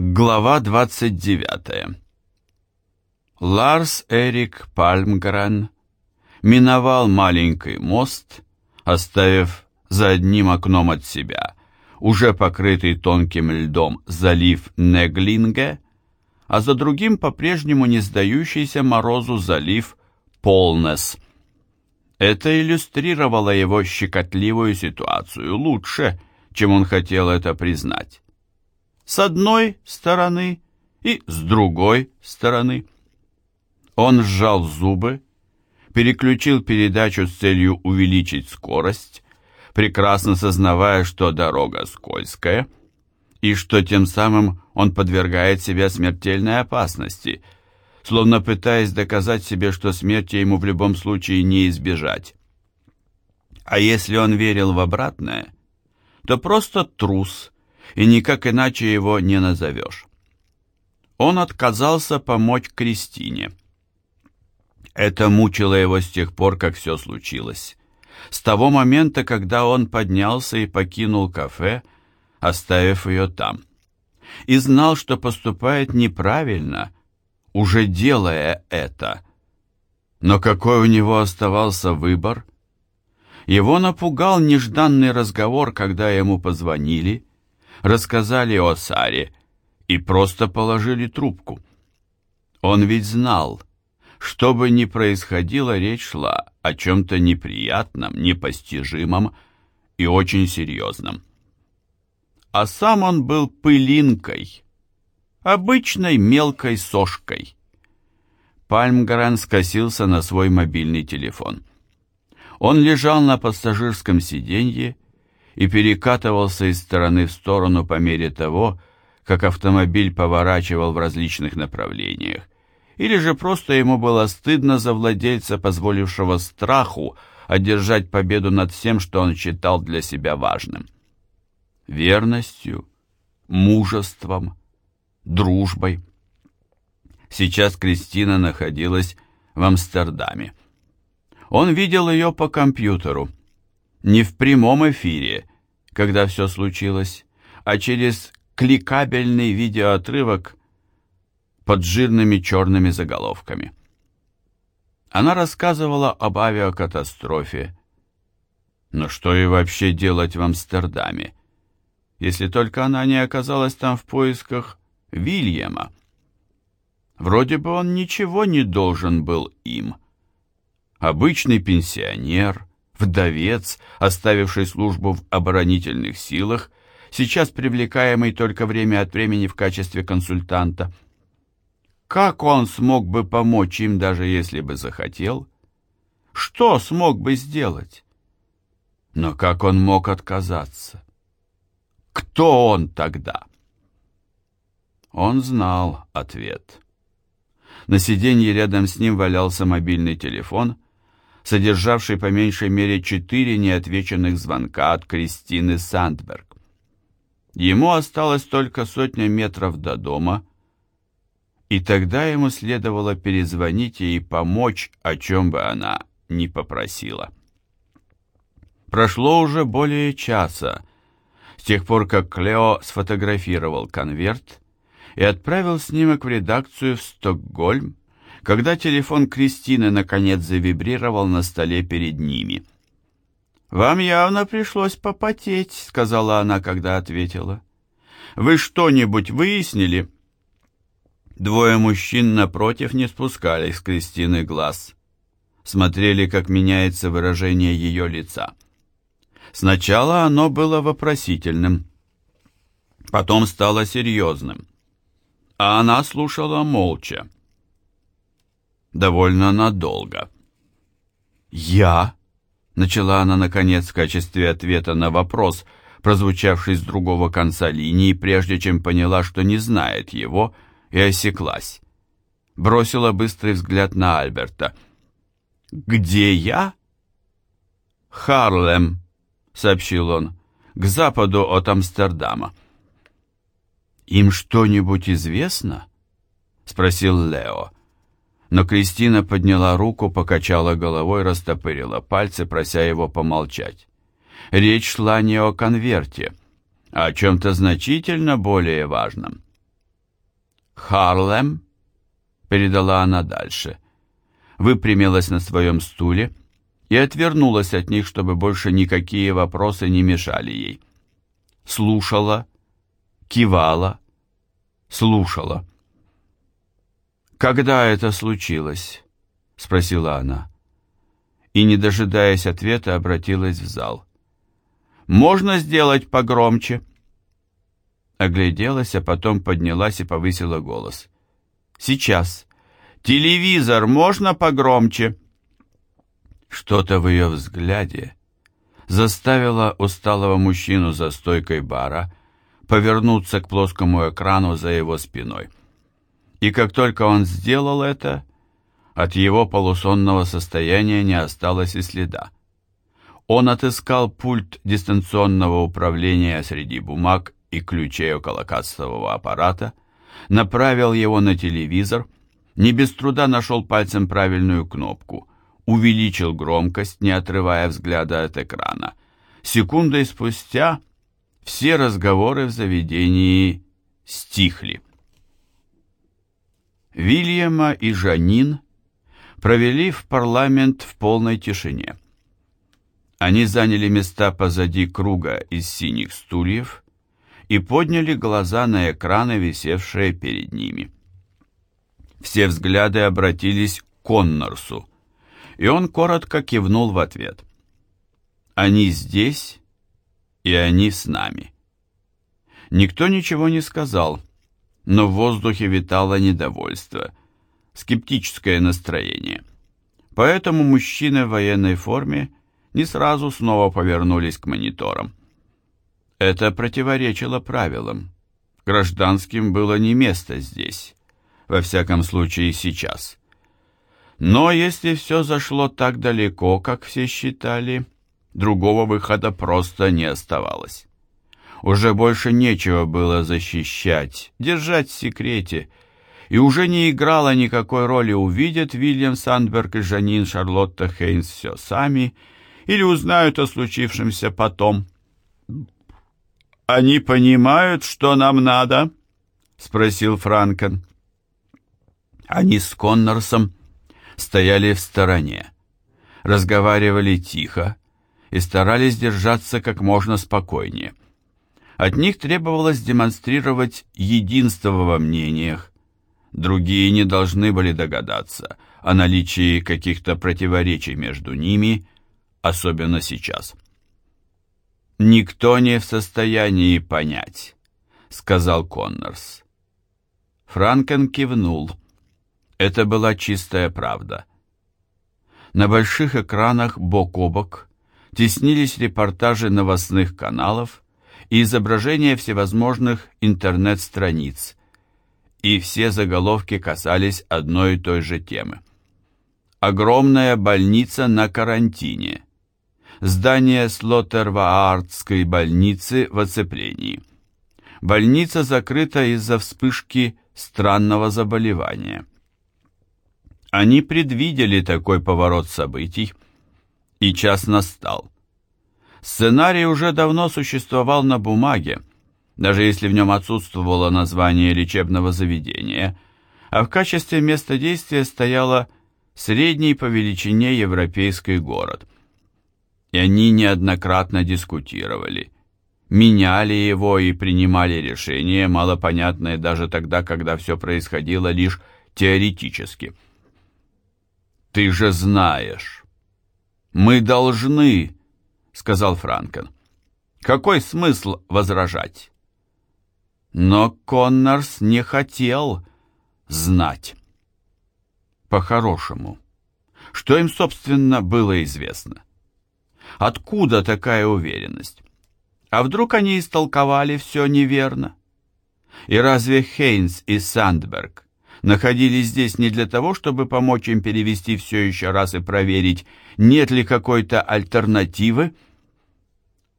Глава 29. Ларс Эрик Пальмгрен миновал маленький мост, оставив за одним окном от себя уже покрытый тонким льдом залив Неглинге, а за другим по-прежнему не сдающийся морозу залив Полнес. Это иллюстрировало его щекотливую ситуацию лучше, чем он хотел это признать с одной стороны и с другой стороны. Он сжал зубы, переключил передачу с целью увеличить скорость, прекрасно сознавая, что дорога скользкая, и что тем самым он подвергает себя смертельной опасности, словно пытаясь доказать себе, что смерти ему в любом случае не избежать. А если он верил в обратное, то просто трус – и никак иначе его не назовешь. Он отказался помочь Кристине. Это мучило его с тех пор, как все случилось. С того момента, когда он поднялся и покинул кафе, оставив ее там. И знал, что поступает неправильно, уже делая это. Но какой у него оставался выбор? Его напугал нежданный разговор, когда ему позвонили, рассказали о Саре и просто положили трубку. Он ведь знал, что бы ни происходило, речь шла о чем-то неприятном, непостижимом и очень серьезном. А сам он был пылинкой, обычной мелкой сошкой. Пальмгрен скосился на свой мобильный телефон. Он лежал на пассажирском сиденье и перекатывался из стороны в сторону по мере того, как автомобиль поворачивал в различных направлениях, или же просто ему было стыдно за владельца, позволившего страху одержать победу над всем, что он считал для себя важным. Верностью, мужеством, дружбой. Сейчас Кристина находилась в Амстердаме. Он видел ее по компьютеру, не в прямом эфире, когда все случилось, а через кликабельный видеоотрывок под жирными черными заголовками. Она рассказывала об авиакатастрофе. Но что и вообще делать в Амстердаме, если только она не оказалась там в поисках Вильяма? Вроде бы он ничего не должен был им. Обычный пенсионер, вдовец, оставивший службу в оборонительных силах, сейчас привлекаемый только время от времени в качестве консультанта. Как он смог бы помочь им, даже если бы захотел? Что смог бы сделать? Но как он мог отказаться? Кто он тогда? Он знал ответ. На сиденье рядом с ним валялся мобильный телефон — содержавший по меньшей мере четыре неотвеченных звонка от Кристины Сандберг. Ему осталось только сотня метров до дома, и тогда ему следовало перезвонить ей и помочь, о чем бы она ни попросила. Прошло уже более часа, с тех пор, как Клео сфотографировал конверт и отправил снимок в редакцию в Стокгольм, когда телефон Кристины наконец завибрировал на столе перед ними. «Вам явно пришлось попотеть», — сказала она, когда ответила. «Вы что-нибудь выяснили?» Двое мужчин напротив не спускали с Кристины глаз. Смотрели, как меняется выражение ее лица. Сначала оно было вопросительным, потом стало серьезным. А она слушала молча довольно надолго. «Я?» — начала она, наконец, в качестве ответа на вопрос, прозвучавший с другого конца линии, прежде чем поняла, что не знает его, и осеклась. Бросила быстрый взгляд на Альберта. «Где я?» «Харлем», — сообщил он, — «к западу от Амстердама». «Им что-нибудь известно?» — спросил Лео. Но Кристина подняла руку, покачала головой, растопырила пальцы, прося его помолчать. Речь шла не о конверте, а о чем-то значительно более важном. Харлем?» — передала она дальше. Выпрямилась на своем стуле и отвернулась от них, чтобы больше никакие вопросы не мешали ей. Слушала, кивала, слушала. «Когда это случилось?» — спросила она. И, не дожидаясь ответа, обратилась в зал. «Можно сделать погромче?» Огляделась, а потом поднялась и повысила голос. «Сейчас. Телевизор можно погромче?» Что-то в ее взгляде заставило усталого мужчину за стойкой бара повернуться к плоскому экрану за его спиной. И как только он сделал это, от его полусонного состояния не осталось и следа. Он отыскал пульт дистанционного управления среди бумаг и ключей около кассового аппарата, направил его на телевизор, не без труда нашел пальцем правильную кнопку, увеличил громкость, не отрывая взгляда от экрана. Секундой спустя все разговоры в заведении стихли. Вильяма и Жанин провели в парламент в полной тишине. Они заняли места позади круга из синих стульев и подняли глаза на экраны, висевшие перед ними. Все взгляды обратились к Коннорсу, и он коротко кивнул в ответ. «Они здесь, и они с нами». Никто ничего не сказал, но в воздухе витало недовольство, скептическое настроение. Поэтому мужчины в военной форме не сразу снова повернулись к мониторам. Это противоречило правилам. Гражданским было не место здесь, во всяком случае сейчас. Но если все зашло так далеко, как все считали, другого выхода просто не оставалось. Уже больше нечего было защищать, держать в секрете, и уже не играло никакой роли, увидят Вильям Сандберг и Жанин Шарлотта Хейнс все сами или узнают о случившемся потом. «Они понимают, что нам надо?» — спросил Франкен. Они с Коннорсом стояли в стороне, разговаривали тихо и старались держаться как можно спокойнее. От них требовалось демонстрировать единство во мнениях. Другие не должны были догадаться о наличии каких-то противоречий между ними, особенно сейчас. «Никто не в состоянии понять», — сказал Коннорс. Франкен кивнул. Это была чистая правда. На больших экранах бок о бок теснились репортажи новостных каналов и изображения всевозможных интернет-страниц, и все заголовки касались одной и той же темы. Огромная больница на карантине — Здание Слоттерваардской больницы в оцеплении. Больница закрыта из-за вспышки странного заболевания. Они предвидели такой поворот событий, и час настал. Сценарий уже давно существовал на бумаге, даже если в нем отсутствовало название лечебного заведения, а в качестве места действия стояло средний по величине европейский город – и они неоднократно дискутировали, меняли его и принимали решения, малопонятные даже тогда, когда все происходило лишь теоретически. «Ты же знаешь, мы должны», — сказал Франкен. «Какой смысл возражать?» Но Коннорс не хотел знать. По-хорошему. Что им, собственно, было известно? Откуда такая уверенность? А вдруг они истолковали все неверно? И разве Хейнс и Сандберг находились здесь не для того, чтобы помочь им перевести все еще раз и проверить, нет ли какой-то альтернативы?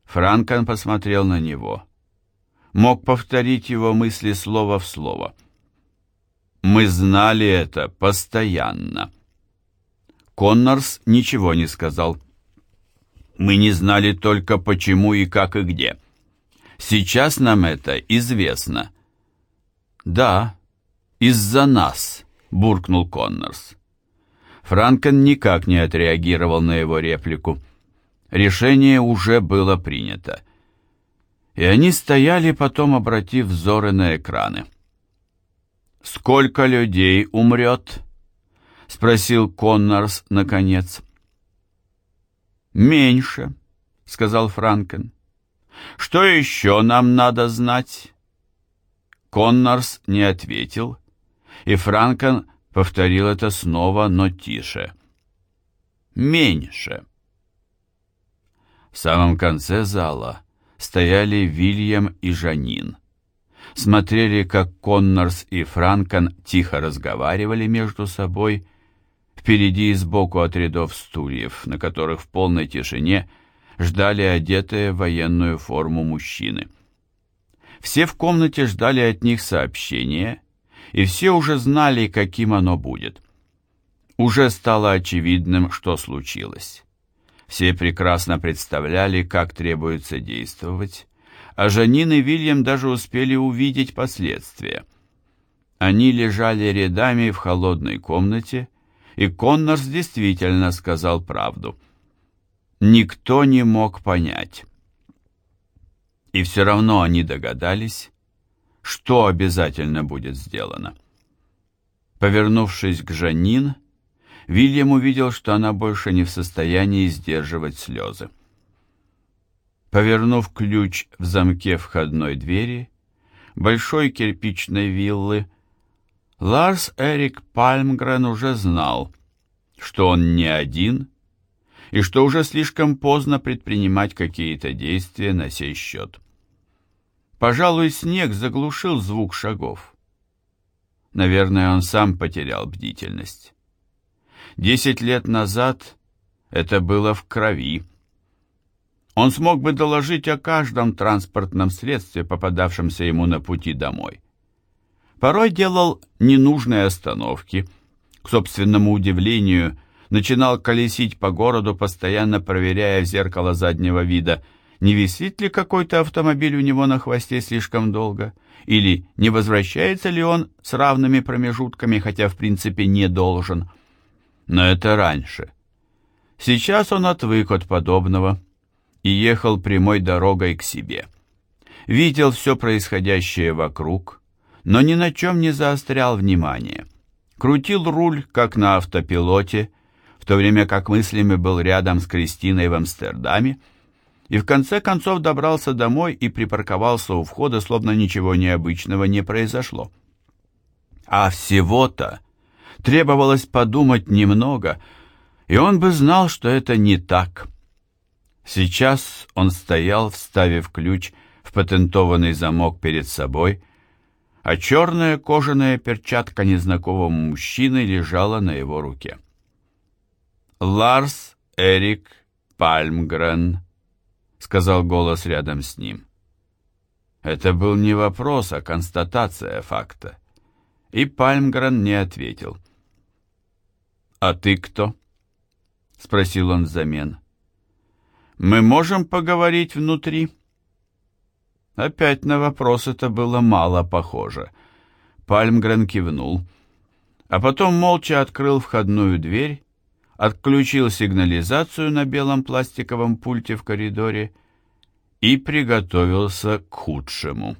Франкон посмотрел на него. Мог повторить его мысли слово в слово. «Мы знали это постоянно». Коннорс ничего не сказал. Мы не знали только почему и как и где. Сейчас нам это известно. Да, «Из-за нас», — буркнул Коннорс. Франкен никак не отреагировал на его реплику. Решение уже было принято. И они стояли, потом обратив взоры на экраны. «Сколько людей умрет?» — спросил Коннорс наконец. «Меньше», — сказал Франкен. «Что еще нам надо знать?» Коннорс не ответил, и Франкен повторил это снова, но тише. «Меньше». В самом конце зала стояли Вильям и Жанин. Смотрели, как Коннорс и Франкен тихо разговаривали между собой, впереди и сбоку от рядов стульев, на которых в полной тишине ждали одетые в военную форму мужчины. Все в комнате ждали от них сообщения, и все уже знали, каким оно будет. Уже стало очевидным, что случилось. Все прекрасно представляли, как требуется действовать, а Жанин и Вильям даже успели увидеть последствия. Они лежали рядами в холодной комнате, и Коннорс действительно сказал правду. Никто не мог понять. И все равно они догадались, что обязательно будет сделано. Повернувшись к Жанин, Вильям увидел, что она больше не в состоянии сдерживать слезы. Повернув ключ в замке входной двери, большой кирпичной виллы, Ларс Эрик Пальмгрен уже знал, что он не один и что уже слишком поздно предпринимать какие-то действия на сей счет. Пожалуй, снег заглушил звук шагов. Наверное, он сам потерял бдительность. Десять лет назад это было в крови. Он смог бы доложить о каждом транспортном средстве, попадавшемся ему на пути домой. Порой делал ненужные остановки. К собственному удивлению, начинал колесить по городу, постоянно проверяя в зеркало заднего вида, не висит ли какой-то автомобиль у него на хвосте слишком долго, или не возвращается ли он с равными промежутками, хотя в принципе не должен. Но это раньше. Сейчас он отвык от подобного и ехал прямой дорогой к себе. Видел все происходящее вокруг, но ни на чем не заострял внимание. Крутил руль, как на автопилоте, в то время как мыслями был рядом с Кристиной в Амстердаме, и в конце концов добрался домой и припарковался у входа, словно ничего необычного не произошло. А всего-то требовалось подумать немного, и он бы знал, что это не так. Сейчас он стоял, вставив ключ в патентованный замок перед собой, а черная кожаная перчатка незнакомого мужчины лежала на его руке. «Ларс Эрик Пальмгрен», — сказал голос рядом с ним. Это был не вопрос, а констатация факта. И Пальмгрен не ответил. «А ты кто?» — спросил он взамен. «Мы можем поговорить внутри?» Опять на вопрос это было мало похоже. Пальмгрен кивнул, а потом молча открыл входную дверь отключил сигнализацию на белом пластиковом пульте в коридоре и приготовился к худшему.